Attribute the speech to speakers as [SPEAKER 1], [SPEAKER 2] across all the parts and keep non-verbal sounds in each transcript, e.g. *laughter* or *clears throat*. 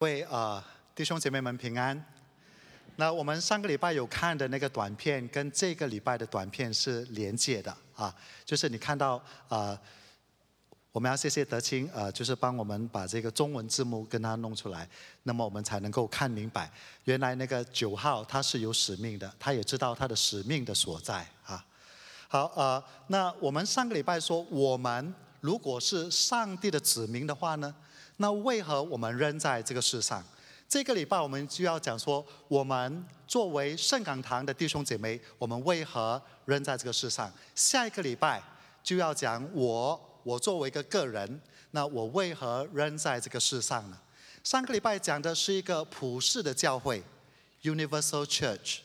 [SPEAKER 1] 为呃弟兄姐妹们平安。那我们上个礼拜有看的那个短片，跟这个礼拜的短片是连接的啊，就是你看到啊，我们要谢谢德清呃，就是帮我们把这个中文字幕跟他弄出来，那么我们才能够看明白，原来那个九号他是有使命的，他也知道他的使命的所在啊。好呃，那我们上个礼拜说，我们如果是上帝的子民的话呢？那为何我们仍在这个世上？这个礼拜我们就要讲说，我们作为圣港堂的弟兄姐妹，我们为何仍在这个世上？下一个礼拜就要讲我，我作为一个个人，那我为何仍在这个世上呢？上个礼拜讲的是一个普世的教会 （Universal Church），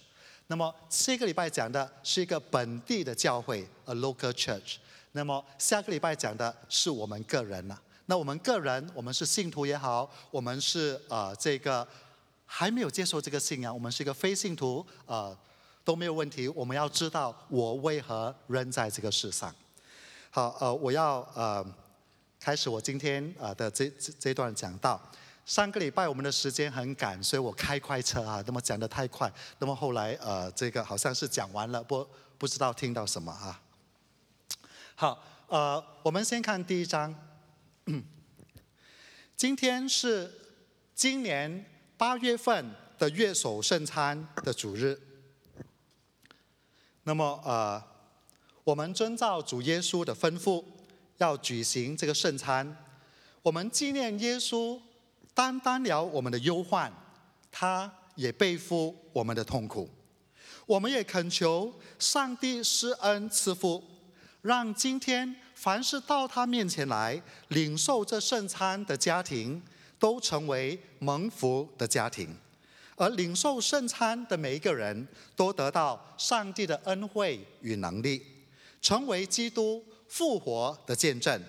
[SPEAKER 1] 那么这个礼拜讲的是一个本地的教会 （A Local Church），那么下个礼拜讲的是我们个人了。那我们个人，我们是信徒也好，我们是呃这个还没有接受这个信仰，我们是一个非信徒，呃都没有问题。我们要知道我为何扔在这个世上。好，呃，我要呃开始我今天呃的这这这段讲道。上个礼拜我们的时间很赶，所以我开快车啊，那么讲的太快，那么后来呃这个好像是讲完了，不不知道听到什么啊。好，呃，我们先看第一章。嗯 *clears throat* 今天是今年八月份的月首圣餐的主日。那么，呃，我们遵照主耶稣的吩咐，要举行这个圣餐。我们纪念耶稣担当了我们的忧患，他也背负我们的痛苦。我们也恳求上帝施恩赐福，让今天。凡是到他面前来领受这圣餐的家庭，都成为蒙福的家庭；而领受圣餐的每一个人都得到上帝的恩惠与能力，成为基督复活的见证。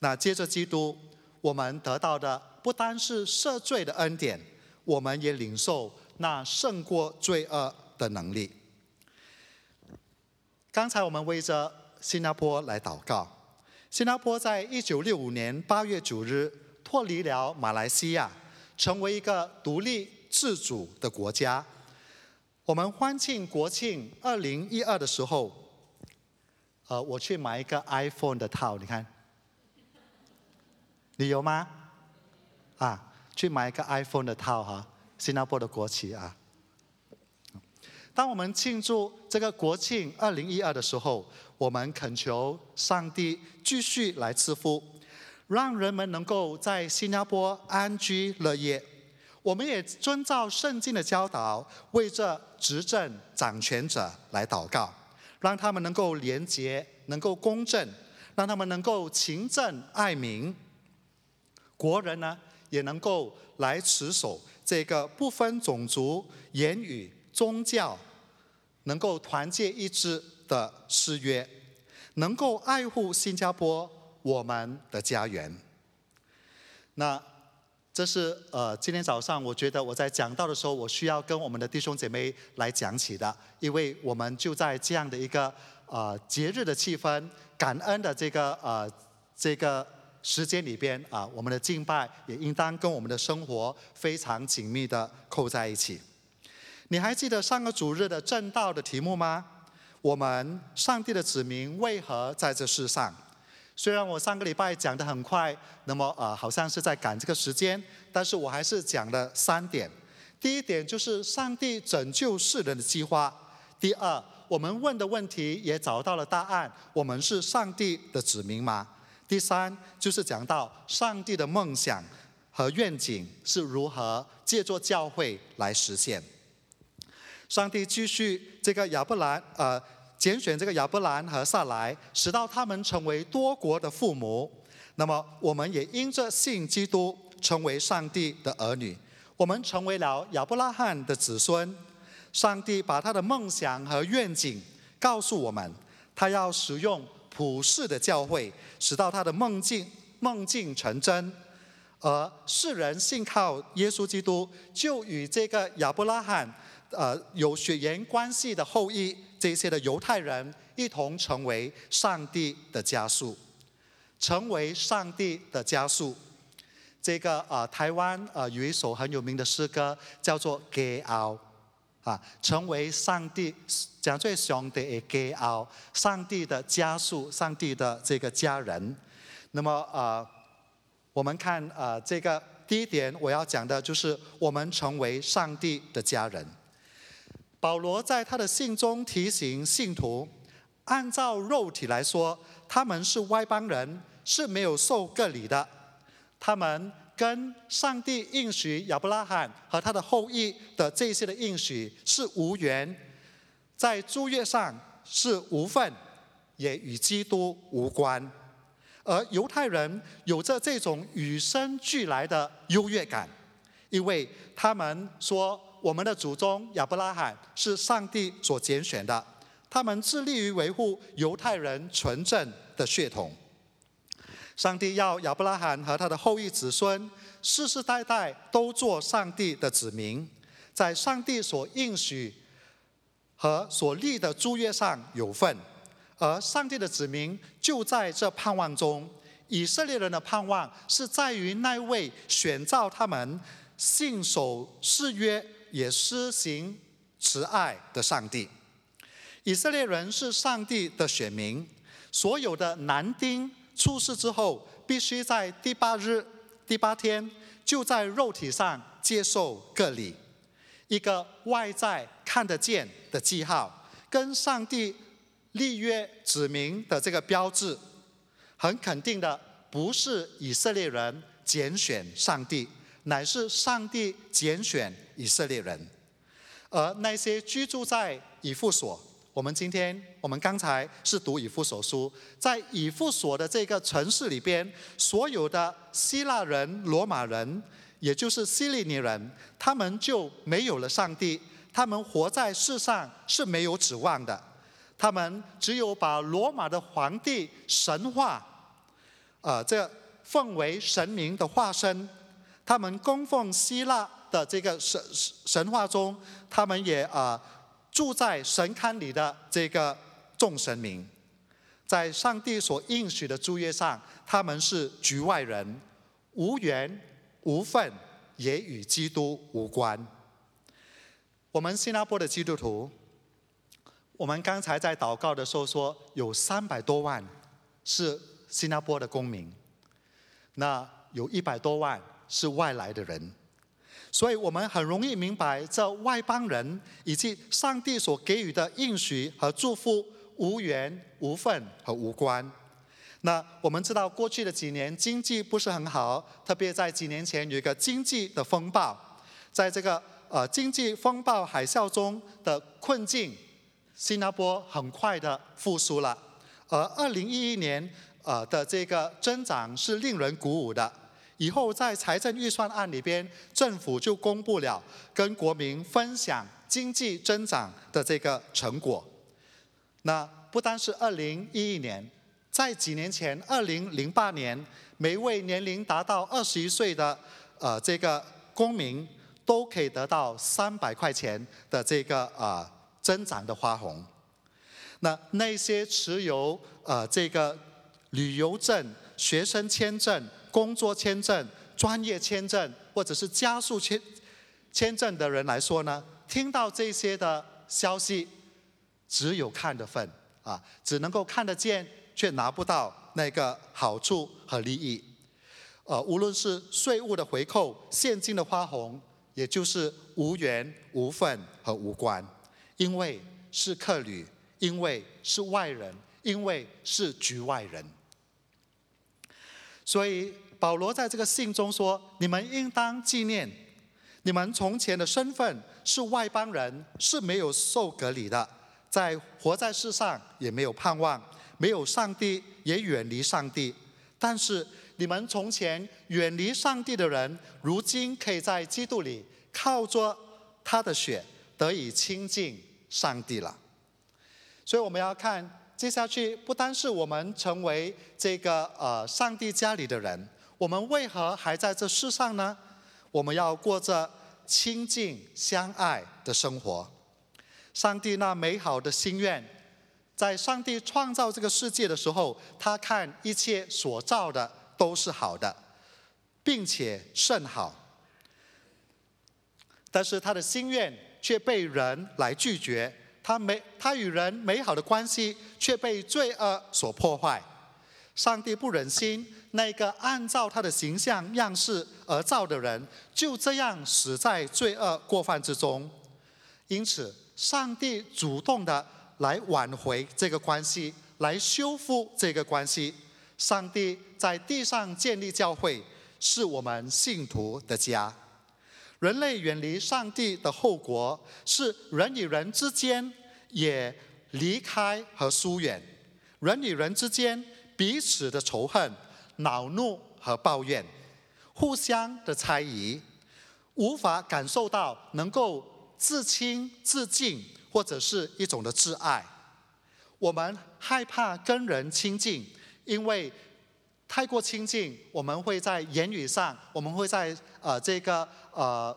[SPEAKER 1] 那接着基督，我们得到的不单是赦罪的恩典，我们也领受那胜过罪恶的能力。刚才我们为着。新加坡来祷告。新加坡在一九六五年八月九日脱离了马来西亚，成为一个独立自主的国家。我们欢庆国庆二零一二的时候，呃，我去买一个 iPhone 的套，你看，你有吗？啊，去买一个 iPhone 的套哈，新加坡的国旗啊。当我们庆祝这个国庆二零一二的时候，我们恳求上帝继续来赐福，让人们能够在新加坡安居乐业。我们也遵照圣经的教导，为这执政掌权者来祷告，让他们能够廉洁、能够公正，让他们能够勤政爱民。国人呢，也能够来持守这个不分种族、言语、宗教。能够团结一致的誓约，能够爱护新加坡我们的家园。那这是呃今天早上我觉得我在讲到的时候，我需要跟我们的弟兄姐妹来讲起的，因为我们就在这样的一个呃节日的气氛、感恩的这个呃这个时间里边啊，我们的敬拜也应当跟我们的生活非常紧密的扣在一起。你还记得上个主日的正道的题目吗？我们上帝的子民为何在这世上？虽然我上个礼拜讲的很快，那么呃好像是在赶这个时间，但是我还是讲了三点。第一点就是上帝拯救世人的计划。第二，我们问的问题也找到了答案。我们是上帝的子民吗？第三，就是讲到上帝的梦想和愿景是如何借助教会来实现。上帝继续这个亚伯兰，呃，拣选这个亚伯兰和撒来，使到他们成为多国的父母。那么，我们也因着信基督，成为上帝的儿女。我们成为了亚伯拉罕的子孙。上帝把他的梦想和愿景告诉我们，他要使用普世的教会，使到他的梦境梦境成真。而世人信靠耶稣基督，就与这个亚伯拉罕。呃，有血缘关系的后裔，这些的犹太人一同成为上帝的家属，成为上帝的家属。这个呃台湾呃有一首很有名的诗歌叫做《给奥》，啊，成为上帝讲最上帝的给奥，上帝的家属，上帝的这个家人。那么呃，我们看呃这个第一点我要讲的就是我们成为上帝的家人。保罗在他的信中提醒信徒，按照肉体来说，他们是外邦人，是没有受割礼的，他们。跟上帝应许亚伯拉罕和他的后裔的这些的应许是无缘，在诸约上是无份，也与基督无关。而犹太人有着这种与生俱来的优越感，因为他们说我们的祖宗亚伯拉罕是上帝所拣选的，他们致力于维护犹太人纯正的血统。上帝要亚伯拉罕和他的后裔子孙世世代代都做上帝的子民，在上帝所应许和所立的诸约上有份，而上帝的子民就在这盼望中。以色列人的盼望是在于那位选召他们、信守誓约、也施行慈爱的上帝。以色列人是上帝的选民，所有的男丁。出世之后，必须在第八日、第八天就在肉体上接受割礼，一个外在看得见的记号，跟上帝立约指明的这个标志，很肯定的，不是以色列人拣选上帝，乃是上帝拣选以色列人，而那些居住在以弗所。我们今天，我们刚才是读以弗所书，在以弗所的这个城市里边，所有的希腊人、罗马人，也就是希利尼人，他们就没有了上帝，他们活在世上是没有指望的，他们只有把罗马的皇帝神话，呃，这奉为神明的化身，他们供奉希腊的这个神神话中，他们也啊。住在神龛里的这个众神明，在上帝所应许的诸约上，他们是局外人，无缘无份，也与基督无关。我们新加坡的基督徒，我们刚才在祷告的时候说，有三百多万是新加坡的公民，那有一百多万是外来的人。所以我们很容易明白，这外邦人以及上帝所给予的应许和祝福无缘无份和无关。那我们知道，过去的几年经济不是很好，特别在几年前有一个经济的风暴，在这个呃经济风暴海啸中的困境，新加坡很快的复苏了，而二零一一年呃的这个增长是令人鼓舞的。以后在财政预算案里边，政府就公布了跟国民分享经济增长的这个成果。那不单是二零一一年，在几年前，二零零八年，每位年龄达到二十一岁的呃这个公民都可以得到三百块钱的这个呃增长的花红。那那些持有呃这个旅游证、学生签证。工作签证、专业签证或者是加速签签证的人来说呢，听到这些的消息，只有看的份啊，只能够看得见，却拿不到那个好处和利益。呃，无论是税务的回扣、现金的花红，也就是无缘无份和无关，因为是客旅，因为是外人，因为是局外人。所以保罗在这个信中说：“你们应当纪念，你们从前的身份是外邦人，是没有受隔离的，在活在世上也没有盼望，没有上帝，也远离上帝。但是你们从前远离上帝的人，如今可以在基督里靠着他的血得以亲近上帝了。所以我们要看。”接下去不单是我们成为这个呃上帝家里的人，我们为何还在这世上呢？我们要过着亲近相爱的生活。上帝那美好的心愿，在上帝创造这个世界的时候，他看一切所造的都是好的，并且甚好。但是他的心愿却被人来拒绝，他美他与人美好的关系却被罪恶所破坏。上帝不忍心那个按照他的形象样式而造的人就这样死在罪恶过犯之中，因此上帝主动的来挽回这个关系，来修复这个关系。上帝在地上建立教会，是我们信徒的家。人类远离上帝的后果是人与人之间也离开和疏远，人与人之间。彼此的仇恨、恼怒和抱怨，互相的猜疑，无法感受到能够自亲自敬或者是一种的挚爱。我们害怕跟人亲近，因为太过亲近，我们会在言语上，我们会在呃这个呃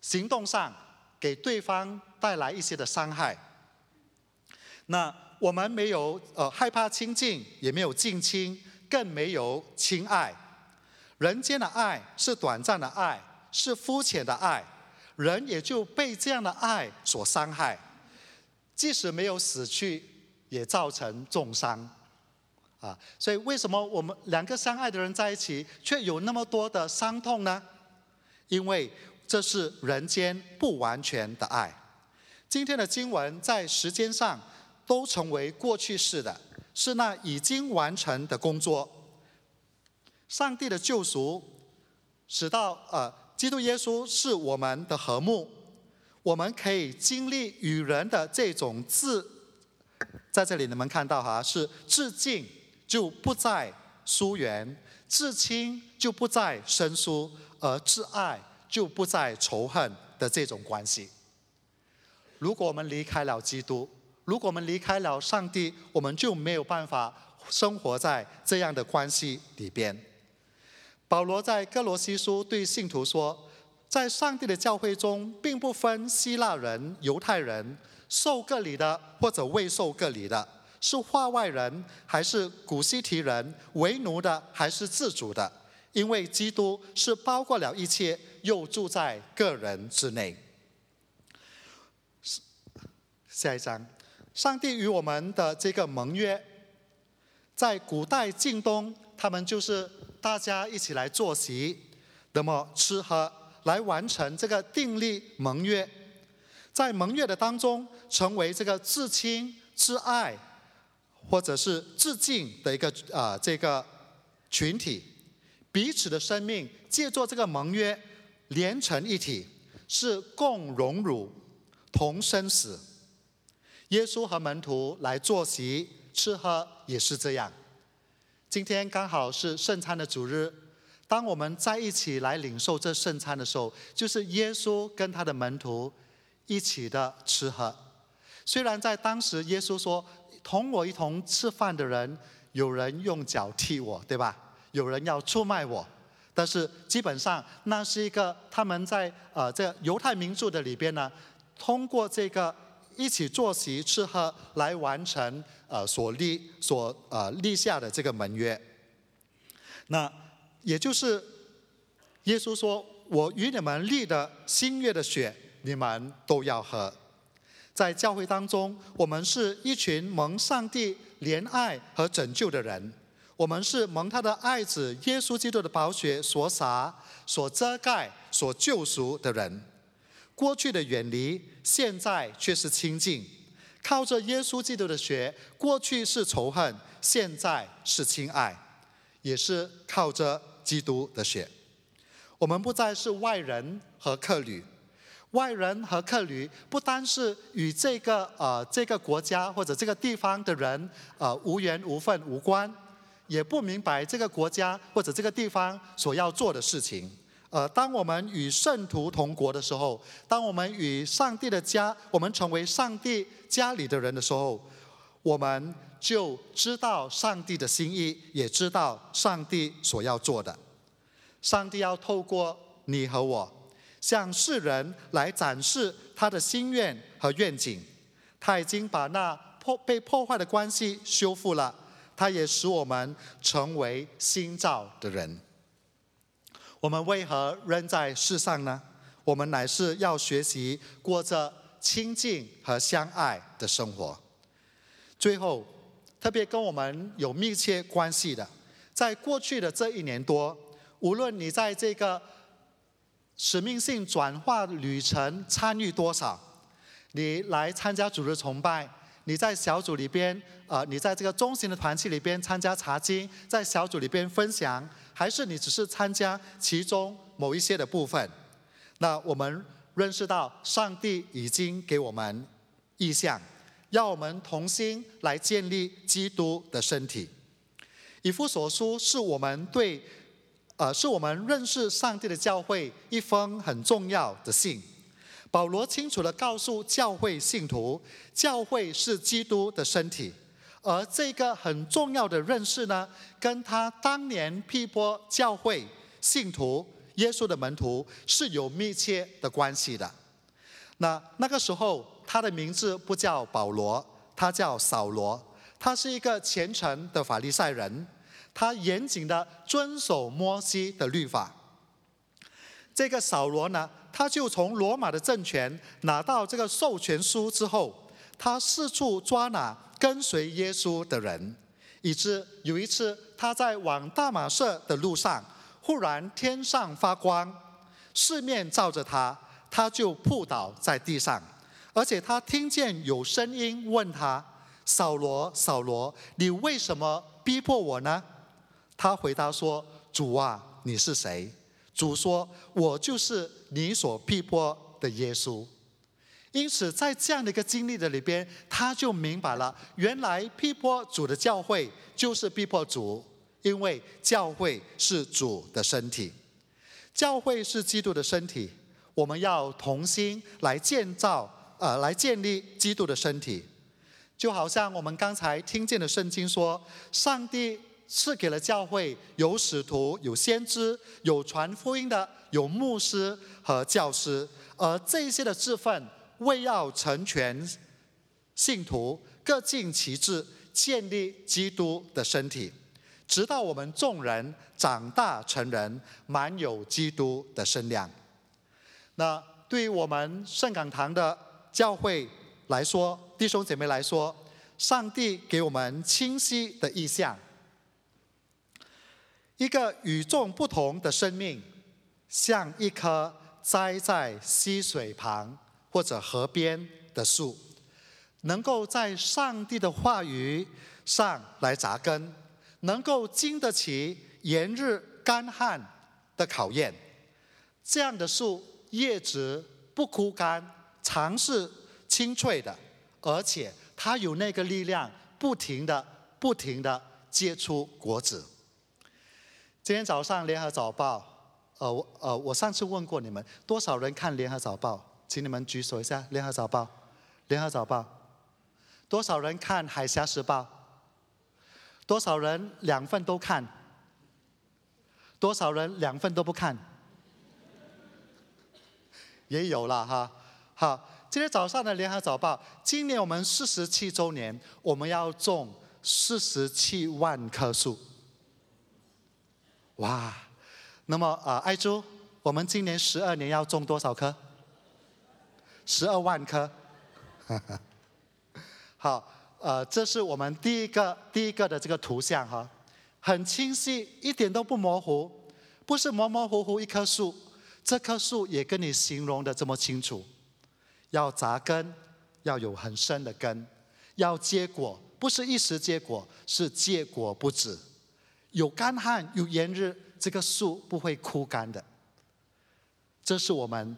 [SPEAKER 1] 行动上给对方带来一些的伤害。那。我们没有呃害怕亲近，也没有近亲，更没有亲爱。人间的爱是短暂的爱，是肤浅的爱，人也就被这样的爱所伤害。即使没有死去，也造成重伤。啊，所以为什么我们两个相爱的人在一起，却有那么多的伤痛呢？因为这是人间不完全的爱。今天的经文在时间上。都成为过去式的，是那已经完成的工作。上帝的救赎，使到呃，基督耶稣是我们的和睦，我们可以经历与人的这种自，在这里你们看到哈，是致敬就不再疏远，至亲就不再生疏，而至爱就不再仇恨的这种关系。如果我们离开了基督，如果我们离开了上帝，我们就没有办法生活在这样的关系里边。保罗在哥罗西书对信徒说，在上帝的教会中，并不分希腊人、犹太人，受割礼的或者未受割礼的，是化外人还是古希提人，为奴的还是自主的，因为基督是包括了一切，又住在个人之内。下一章。上帝与我们的这个盟约，在古代近东，他们就是大家一起来坐席，那么吃喝，来完成这个订立盟约。在盟约的当中，成为这个至亲、至爱，或者是致敬的一个啊这个群体，彼此的生命借助这个盟约连成一体，是共荣辱、同生死。耶稣和门徒来坐席吃喝也是这样。今天刚好是圣餐的主日，当我们在一起来领受这圣餐的时候，就是耶稣跟他的门徒一起的吃喝。虽然在当时耶稣说同我一同吃饭的人，有人用脚踢我，对吧？有人要出卖我，但是基本上那是一个他们在呃这犹太民族的里边呢，通过这个。一起坐席吃喝，来完成呃所立所呃立下的这个盟约。那也就是耶稣说：“我与你们立的新约的血，你们都要喝。”在教会当中，我们是一群蒙上帝怜爱和拯救的人，我们是蒙他的爱子耶稣基督的宝血所洒、所遮盖、所救赎的人。过去的远离，现在却是亲近。靠着耶稣基督的血，过去是仇恨，现在是亲爱，也是靠着基督的血。我们不再是外人和客旅。外人和客旅不单是与这个呃这个国家或者这个地方的人呃无缘无分无关，也不明白这个国家或者这个地方所要做的事情。呃，当我们与圣徒同国的时候，当我们与上帝的家，我们成为上帝家里的人的时候，我们就知道上帝的心意，也知道上帝所要做的。上帝要透过你和我，向世人来展示他的心愿和愿景。他已经把那破被破坏的关系修复了，他也使我们成为新造的人。我们为何仍在世上呢？我们乃是要学习过着亲近和相爱的生活。最后，特别跟我们有密切关系的，在过去的这一年多，无论你在这个使命性转化旅程参与多少，你来参加主日崇拜，你在小组里边，呃，你在这个中型的团契里边参加查经，在小组里边分享，还是你只是参加其中某一些的部分，那我们认识到上帝已经给我们意向。要我们同心来建立基督的身体。以弗所书是我们对，呃，是我们认识上帝的教会一封很重要的信。保罗清楚地告诉教会信徒，教会是基督的身体，而这个很重要的认识呢，跟他当年批驳教会信徒、耶稣的门徒是有密切的关系的。那那个时候。他的名字不叫保罗，他叫扫罗。他是一个虔诚的法利赛人，他严谨的遵守摩西的律法。这个扫罗呢，他就从罗马的政权拿到这个授权书之后，他四处抓拿跟随耶稣的人，以致有一次他在往大马士的路上，忽然天上发光，四面照着他，他就扑倒在地上。而且他听见有声音问他：“扫罗，扫罗，你为什么逼迫我呢？”他回答说：“主啊，你是谁？”主说：“我就是你所逼迫的耶稣。”因此，在这样的一个经历的里边，他就明白了，原来逼迫主的教会就是逼迫主，因为教会是主的身体，教会是基督的身体，我们要同心来建造。呃，来建立基督的身体，就好像我们刚才听见的圣经说，上帝赐给了教会有使徒、有先知、有传福音的、有牧师和教师，而这些的职分为要成全信徒，各尽其职，建立基督的身体，直到我们众人长大成人，满有基督的身量。那对于我们圣港堂的。教会来说，弟兄姐妹来说，上帝给我们清晰的意象：一个与众不同的生命，像一棵栽在溪水旁或者河边的树，能够在上帝的话语上来扎根，能够经得起炎日干旱的考验。这样的树叶子不枯干。常是清脆的，而且它有那个力量，不停的、不停的结出果子。今天早上《联合早报》，呃，我呃，我上次问过你们，多少人看《联合早报》？请你们举手一下，《联合早报》。《联合早报》，多少人看《海峡时报》？多少人两份都看？多少人两份都不看？也有了哈。好，今天早上的《联合早报》，今年我们四十七周年，我们要种四十七万棵树。哇，那么呃，爱珠，我们今年十二年要种多少棵？十二万棵。*laughs* 好，呃，这是我们第一个第一个的这个图像哈，很清晰，一点都不模糊，不是模模糊糊一棵树，这棵树也跟你形容的这么清楚。要扎根，要有很深的根，要结果，不是一时结果，是结果不止。有干旱，有炎日，这个树不会枯干的。这是我们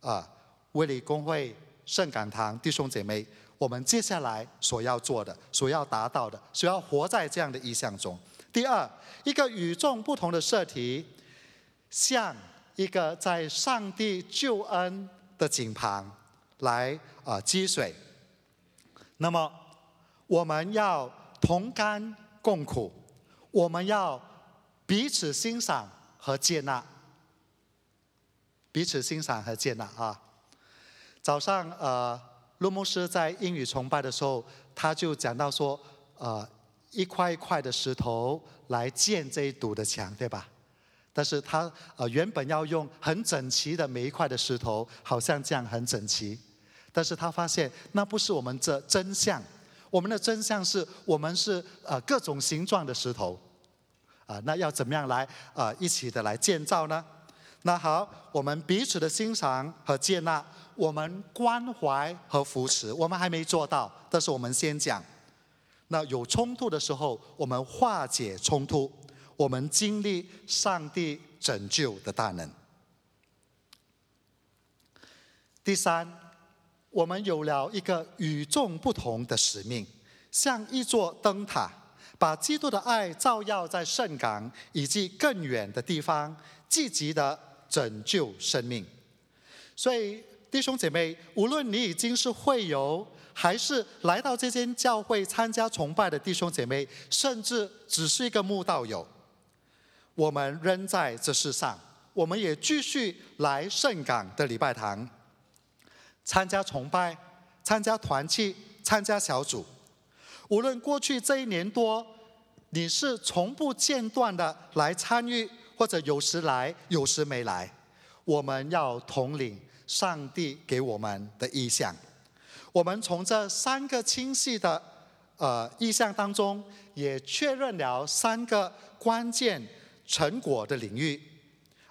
[SPEAKER 1] 啊，威理公会圣感堂弟兄姐妹，我们接下来所要做的，所要达到的，所要活在这样的意象中。第二，一个与众不同的设题，像一个在上帝救恩的井旁。来啊积水，那么我们要同甘共苦，我们要彼此欣赏和接纳，彼此欣赏和接纳啊。早上呃，陆牧师在英语崇拜的时候，他就讲到说，呃，一块一块的石头来建这一堵的墙，对吧？但是他呃原本要用很整齐的每一块的石头，好像这样很整齐，但是他发现那不是我们这真相，我们的真相是我们是呃各种形状的石头，啊，那要怎么样来啊一起的来建造呢？那好，我们彼此的欣赏和接纳，我们关怀和扶持，我们还没做到，但是我们先讲。那有冲突的时候，我们化解冲突，我们经历上帝拯救的大能。第三，我们有了一个与众不同的使命，像一座灯塔，把基督的爱照耀在圣港以及更远的地方，积极的。拯救生命，所以弟兄姐妹，无论你已经是会友，还是来到这间教会参加崇拜的弟兄姐妹，甚至只是一个慕道友，我们仍在这世上，我们也继续来圣港的礼拜堂参加崇拜、参加团契、参加小组。无论过去这一年多，你是从不间断的来参与。或者有时来，有时没来，我们要统领上帝给我们的意向。我们从这三个清晰的呃意向当中，也确认了三个关键成果的领域。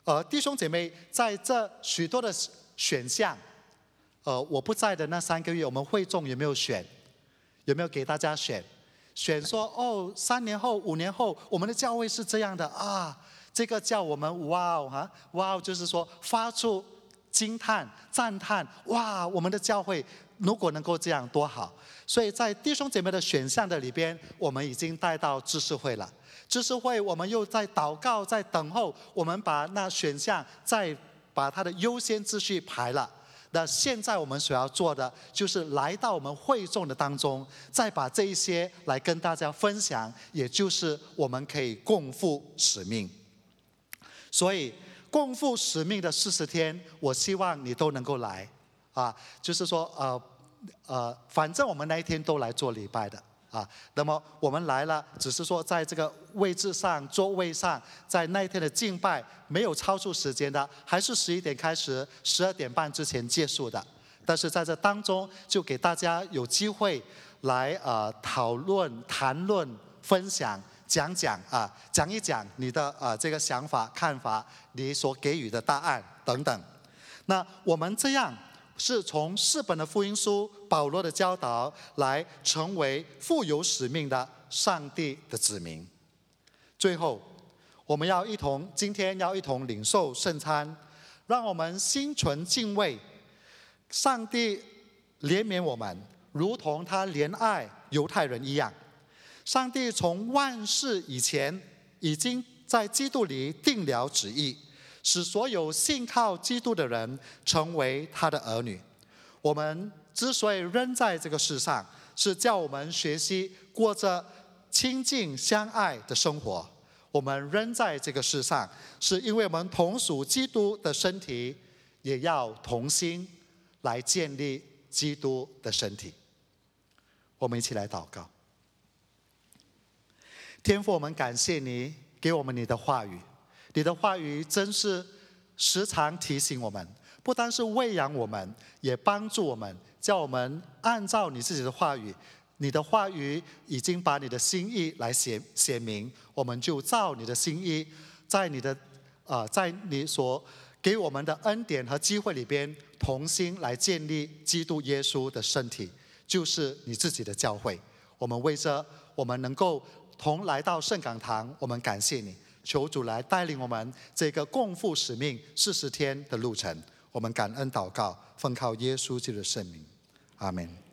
[SPEAKER 1] 而，弟兄姐妹，在这许多的选项，呃，我不在的那三个月，我们会众有没有选？有没有给大家选？选说哦，三年后、五年后，我们的教会是这样的啊。这个叫我们哇哦哈哇哦，就是说发出惊叹赞叹哇！我们的教会如果能够这样多好。所以在弟兄姐妹的选项的里边，我们已经带到知识会了。知识会我们又在祷告，在等候，我们把那选项再把它的优先秩序排了。那现在我们所要做的，就是来到我们会众的当中，再把这一些来跟大家分享，也就是我们可以共赴使命。所以，共赴使命的四十天，我希望你都能够来，啊，就是说，呃，呃，反正我们那一天都来做礼拜的，啊，那么我们来了，只是说在这个位置上、座位上，在那一天的敬拜没有超出时间的，还是十一点开始，十二点半之前结束的。但是在这当中，就给大家有机会来呃讨论、谈论、分享。讲讲啊，讲一讲你的呃这个想法、看法，你所给予的答案等等。那我们这样是从四本的福音书、保罗的教导来成为富有使命的上帝的子民。最后，我们要一同今天要一同领受圣餐，让我们心存敬畏，上帝怜悯我们，如同他怜爱犹太人一样。上帝从万世以前，已经在基督里定了旨意，使所有信靠基督的人成为他的儿女。我们之所以仍在这个世上，是叫我们学习过着亲近相爱的生活。我们仍在这个世上，是因为我们同属基督的身体，也要同心来建立基督的身体。我们一起来祷告。天父，我们感谢你给我们你的话语，你的话语真是时常提醒我们，不单是喂养我们，也帮助我们，叫我们按照你自己的话语，你的话语已经把你的心意来写写明，我们就照你的心意，在你的啊，在你所给我们的恩典和机会里边，同心来建立基督耶稣的身体，就是你自己的教会。我们为着我们能够。同来到圣港堂，我们感谢你，求主来带领我们这个共赴使命四十天的路程。我们感恩祷告，奉靠耶稣基督的圣名，阿门。